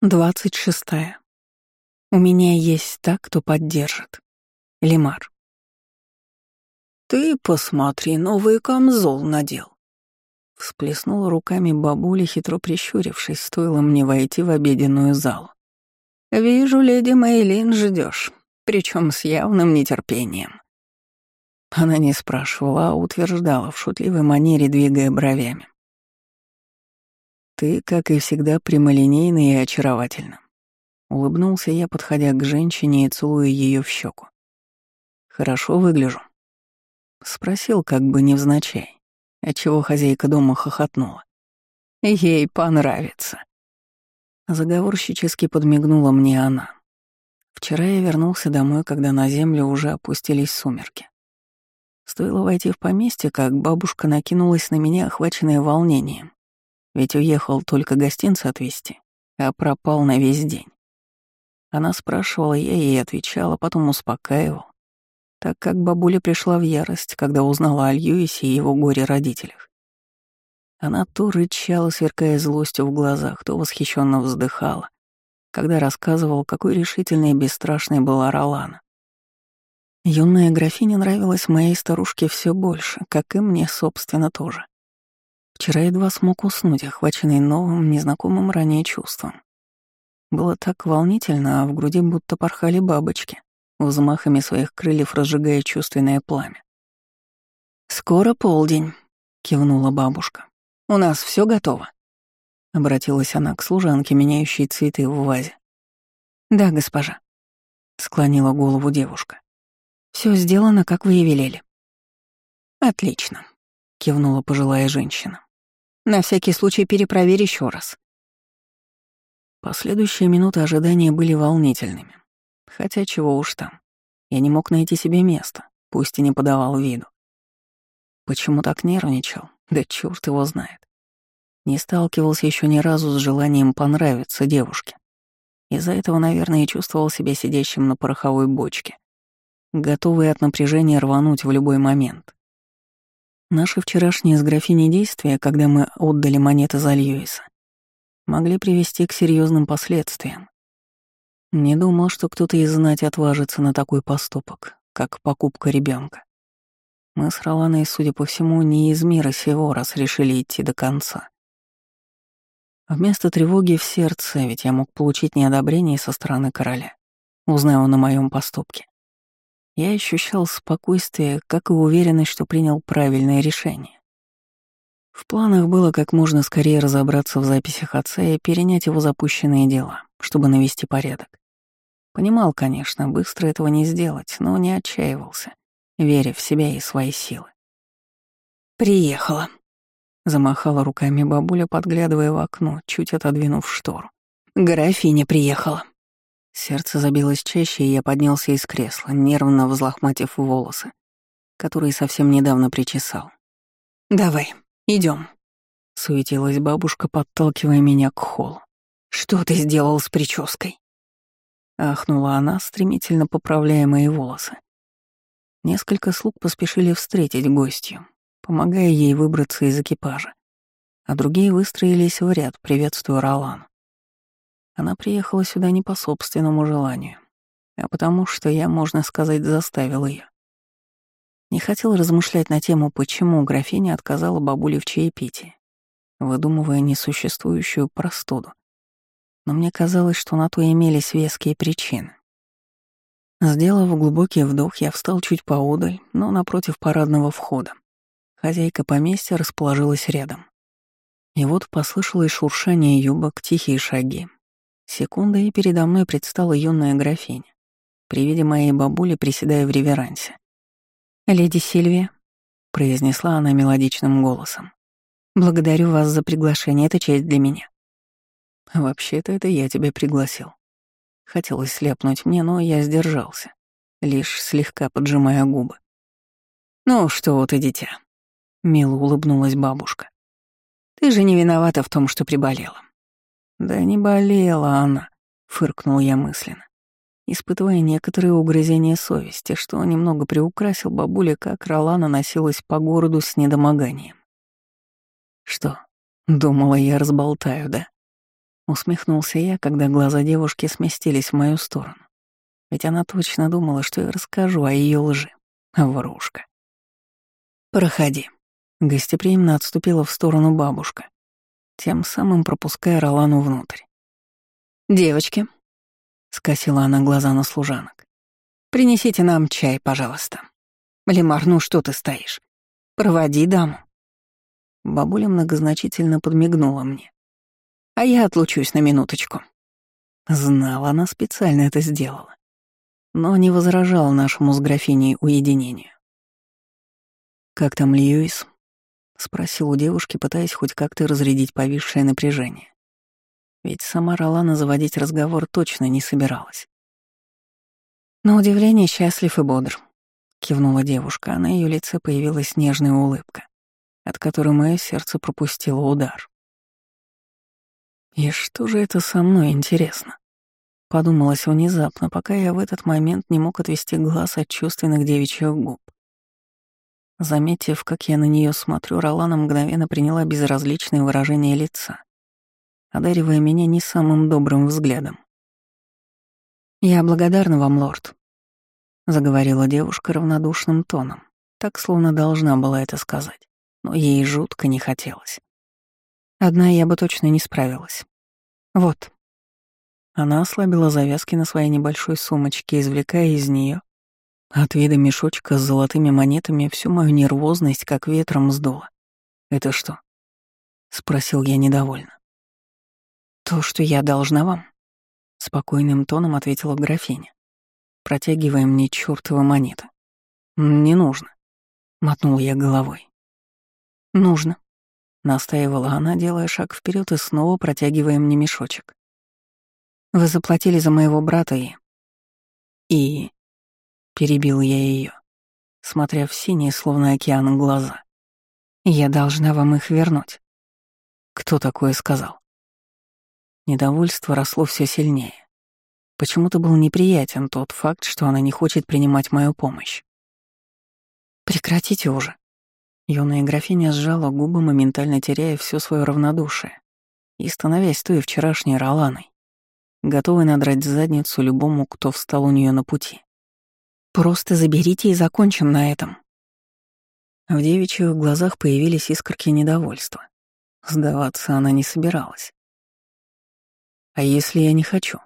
Двадцать шестая. У меня есть так, кто поддержит. Лимар. «Ты посмотри, новый камзол надел!» Всплеснула руками бабуля, хитро прищурившись, стоило мне войти в обеденную залу. «Вижу, леди Мейлин ждешь, причем с явным нетерпением». Она не спрашивала, а утверждала в шутливой манере, двигая бровями. «Ты, как и всегда, прямолинейна и очаровательна». Улыбнулся я, подходя к женщине и целуя ее в щеку. «Хорошо выгляжу?» Спросил, как бы невзначай, отчего хозяйка дома хохотнула. «Ей понравится». Заговорщически подмигнула мне она. Вчера я вернулся домой, когда на землю уже опустились сумерки. Стоило войти в поместье, как бабушка накинулась на меня, охваченная волнением. Ведь уехал только гостинцы отвезти, а пропал на весь день. Она спрашивала, я ей отвечала, потом успокаивал, так как бабуля пришла в ярость, когда узнала о Льюисе и его горе-родителях. Она то рычала, сверкая злостью в глазах, то восхищенно вздыхала, когда рассказывал, какой решительной и бесстрашной была Ролана. Юная графиня нравилась моей старушке все больше, как и мне, собственно, тоже. Вчера едва смог уснуть, охваченный новым, незнакомым ранее чувством. Было так волнительно, а в груди будто порхали бабочки, взмахами своих крыльев разжигая чувственное пламя. «Скоро полдень», — кивнула бабушка. «У нас все готово», — обратилась она к служанке, меняющей цветы в вазе. «Да, госпожа», — склонила голову девушка. Все сделано, как вы и велели». «Отлично», — кивнула пожилая женщина. На всякий случай перепроверь еще раз. Последующие минуты ожидания были волнительными. Хотя чего уж там. Я не мог найти себе места, пусть и не подавал виду. Почему так нервничал? Да черт его знает. Не сталкивался еще ни разу с желанием понравиться девушке. Из-за этого, наверное, и чувствовал себя сидящим на пороховой бочке, готовый от напряжения рвануть в любой момент. Наши вчерашние с графиней действия, когда мы отдали монеты за Льюиса, могли привести к серьезным последствиям. Не думал, что кто-то из знати отважится на такой поступок, как покупка ребенка. Мы с Роланой, судя по всему, не из мира сего, раз решили идти до конца. Вместо тревоги в сердце, ведь я мог получить неодобрение со стороны короля, узнав он о моем поступке. Я ощущал спокойствие, как и уверенность, что принял правильное решение. В планах было как можно скорее разобраться в записях отца и перенять его запущенные дела, чтобы навести порядок. Понимал, конечно, быстро этого не сделать, но не отчаивался, веря в себя и свои силы. «Приехала», — замахала руками бабуля, подглядывая в окно, чуть отодвинув штору. «Графиня приехала». Сердце забилось чаще, и я поднялся из кресла, нервно взлохматив волосы, которые совсем недавно причесал. «Давай, идем, суетилась бабушка, подталкивая меня к холлу. «Что ты сделал с прической?» Ахнула она, стремительно поправляя мои волосы. Несколько слуг поспешили встретить гостью, помогая ей выбраться из экипажа, а другие выстроились в ряд, приветствуя Ролан. Она приехала сюда не по собственному желанию, а потому что я, можно сказать, заставил ее. Не хотел размышлять на тему, почему графиня отказала бабуле в чаепитии, выдумывая несуществующую простуду. Но мне казалось, что на то имелись веские причины. Сделав глубокий вдох, я встал чуть поодаль, но напротив парадного входа. Хозяйка поместья расположилась рядом. И вот послышалось шуршание юбок, тихие шаги, Секунда, и передо мной предстала юная графиня, при виде моей бабули приседая в реверансе. «Леди Сильвия», — произнесла она мелодичным голосом, — «благодарю вас за приглашение, это честь для меня». «Вообще-то это я тебя пригласил». Хотелось слепнуть мне, но я сдержался, лишь слегка поджимая губы. «Ну что ты, дитя?» — мило улыбнулась бабушка. «Ты же не виновата в том, что приболела. «Да не болела она», — фыркнул я мысленно, испытывая некоторые угрызения совести, что немного приукрасил бабуля, как Ролана носилась по городу с недомоганием. «Что, думала, я разболтаю, да?» Усмехнулся я, когда глаза девушки сместились в мою сторону. Ведь она точно думала, что я расскажу о ее лжи. Врушка. «Проходи». Гостеприимно отступила в сторону бабушка, тем самым пропуская Ролану внутрь. «Девочки», — скосила она глаза на служанок, — «принесите нам чай, пожалуйста. Лемар, ну что ты стоишь? Проводи даму». Бабуля многозначительно подмигнула мне. «А я отлучусь на минуточку». Знала, она специально это сделала. Но не возражал нашему с графиней уединению. «Как там Льюис?» — спросил у девушки, пытаясь хоть как-то разрядить повисшее напряжение. Ведь сама Ролана заводить разговор точно не собиралась. «На удивление счастлив и бодр», — кивнула девушка, а на ее лице появилась нежная улыбка, от которой мое сердце пропустило удар. «И что же это со мной, интересно?» Подумалось внезапно, пока я в этот момент не мог отвести глаз от чувственных девичьих губ. Заметив, как я на нее смотрю, Ролана мгновенно приняла безразличное выражение лица, одаривая меня не самым добрым взглядом. «Я благодарна вам, лорд», — заговорила девушка равнодушным тоном, так словно должна была это сказать, но ей жутко не хотелось. Одна я бы точно не справилась. Вот. Она ослабила завязки на своей небольшой сумочке, извлекая из нее от вида мешочка с золотыми монетами всю мою нервозность как ветром сдуло. «Это что?» — спросил я недовольно. «То, что я должна вам», — спокойным тоном ответила графиня, протягивая мне чёртова монеты. «Не нужно», — мотнул я головой. «Нужно», — настаивала она, делая шаг вперед и снова протягивая мне мешочек. «Вы заплатили за моего брата и...» «И...» Перебил я ее, смотря в синие, словно океан, глаза. «Я должна вам их вернуть». «Кто такое сказал?» Недовольство росло все сильнее. Почему-то был неприятен тот факт, что она не хочет принимать мою помощь. «Прекратите уже». Юная графиня сжала губы, моментально теряя все свое равнодушие и становясь той вчерашней Роланой, готовой надрать задницу любому, кто встал у нее на пути. Просто заберите и закончим на этом. В девичьих глазах появились искорки недовольства. Сдаваться она не собиралась. А если я не хочу?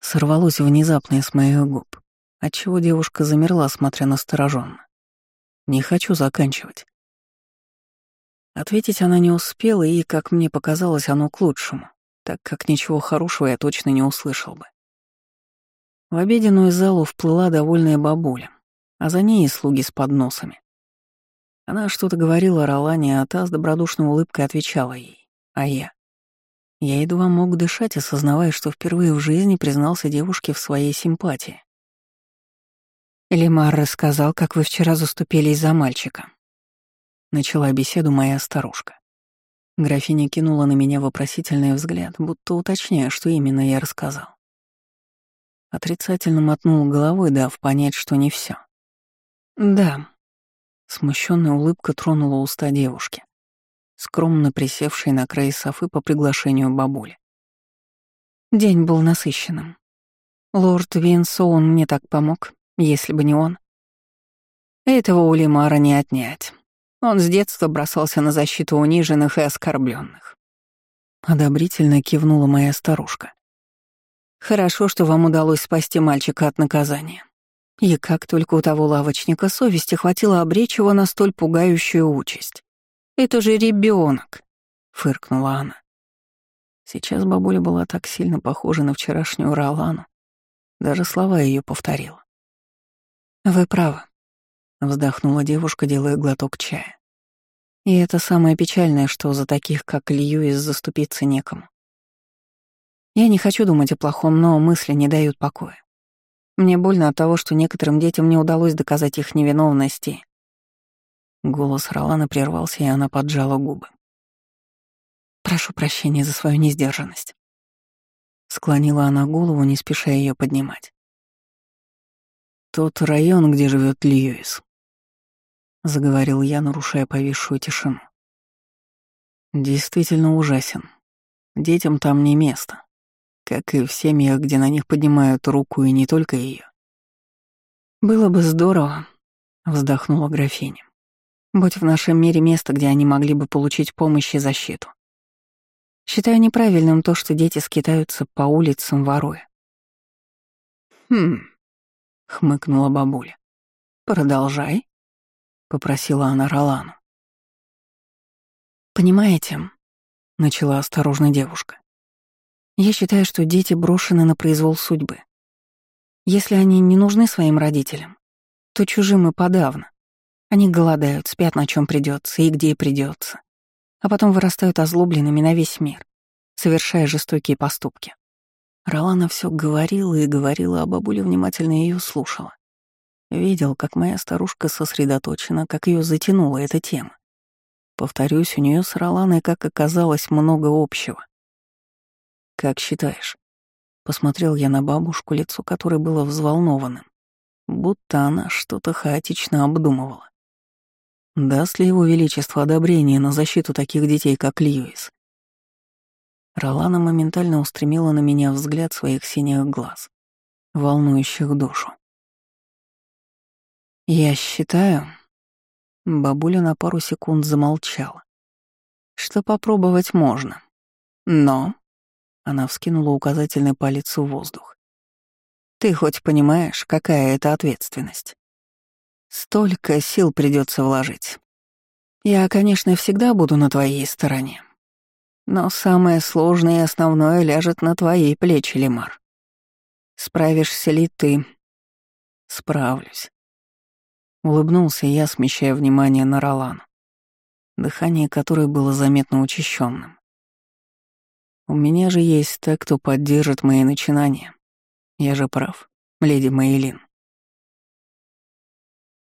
Сорвалось внезапно с моих губ, отчего девушка замерла, смотря настороженно. Не хочу заканчивать. Ответить она не успела, и, как мне показалось, оно к лучшему, так как ничего хорошего я точно не услышал бы. В обеденную залу вплыла довольная бабуля, а за ней и слуги с подносами. Она что-то говорила Ролане, а та с добродушной улыбкой отвечала ей. А я? Я едва мог дышать, осознавая, что впервые в жизни признался девушке в своей симпатии. «Лемар рассказал, как вы вчера заступились за мальчика». Начала беседу моя старушка. Графиня кинула на меня вопросительный взгляд, будто уточняя, что именно я рассказал. Отрицательно мотнул головой, дав понять, что не все. «Да». Смущенная улыбка тронула уста девушки, скромно присевшей на край софы по приглашению бабули. День был насыщенным. Лорд Винсоун мне так помог, если бы не он. Этого у Лимара не отнять. Он с детства бросался на защиту униженных и оскорбленных. Одобрительно кивнула моя старушка. Хорошо, что вам удалось спасти мальчика от наказания. И как только у того лавочника совести хватило обречь его на столь пугающую участь. «Это же ребенок, фыркнула она. Сейчас бабуля была так сильно похожа на вчерашнюю Ролану. Даже слова ее повторила. «Вы правы», — вздохнула девушка, делая глоток чая. «И это самое печальное, что за таких, как Льюис, заступиться некому. Я не хочу думать о плохом, но мысли не дают покоя. Мне больно от того, что некоторым детям не удалось доказать их невиновности. Голос Ролана прервался, и она поджала губы. «Прошу прощения за свою несдержанность». Склонила она голову, не спеша ее поднимать. «Тот район, где живет Льюис», — заговорил я, нарушая повисшую тишину. «Действительно ужасен. Детям там не место, как и в семьях, где на них поднимают руку и не только ее. «Было бы здорово», — вздохнула графиня. «Будь в нашем мире место, где они могли бы получить помощь и защиту. Считаю неправильным то, что дети скитаются по улицам, воруя. «Хм», — хмыкнула бабуля. «Продолжай», — попросила она Ролану. «Понимаете», — начала осторожно девушка, «я считаю, что дети брошены на произвол судьбы. Если они не нужны своим родителям, то чужим и подавно. Они голодают, спят на чем придется и где придется а потом вырастают озлобленными на весь мир, совершая жестокие поступки. Ролана все говорила и говорила, а бабуля внимательно ее слушала. Видел, как моя старушка сосредоточена, как ее затянула эта тема. Повторюсь, у нее с Роланой, как оказалось, много общего. «Как считаешь?» Посмотрел я на бабушку, лицо которой было взволнованным, будто она что-то хаотично обдумывала. Даст ли его величество одобрение на защиту таких детей, как Льюис? Ролана моментально устремила на меня взгляд своих синих глаз, волнующих душу. «Я считаю...» Бабуля на пару секунд замолчала. «Что попробовать можно. Но...» Она вскинула указательный палец в воздух. «Ты хоть понимаешь, какая это ответственность?» Столько сил придется вложить. Я, конечно, всегда буду на твоей стороне. Но самое сложное и основное ляжет на твоей плечи, Лемар. Справишься ли ты? Справлюсь. Улыбнулся я, смещая внимание на Ролану, дыхание которой было заметно учащенным. У меня же есть те, кто поддержит мои начинания. Я же прав, леди Мейлин.